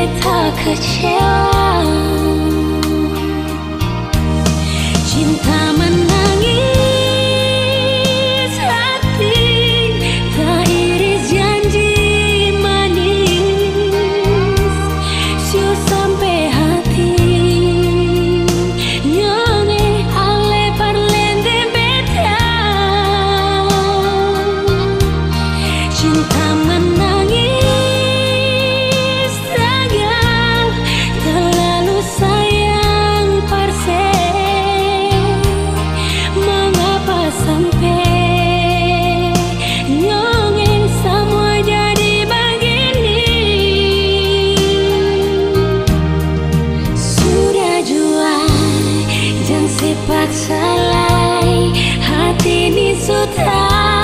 Beta kecewa. Cinta salai hati ini sudah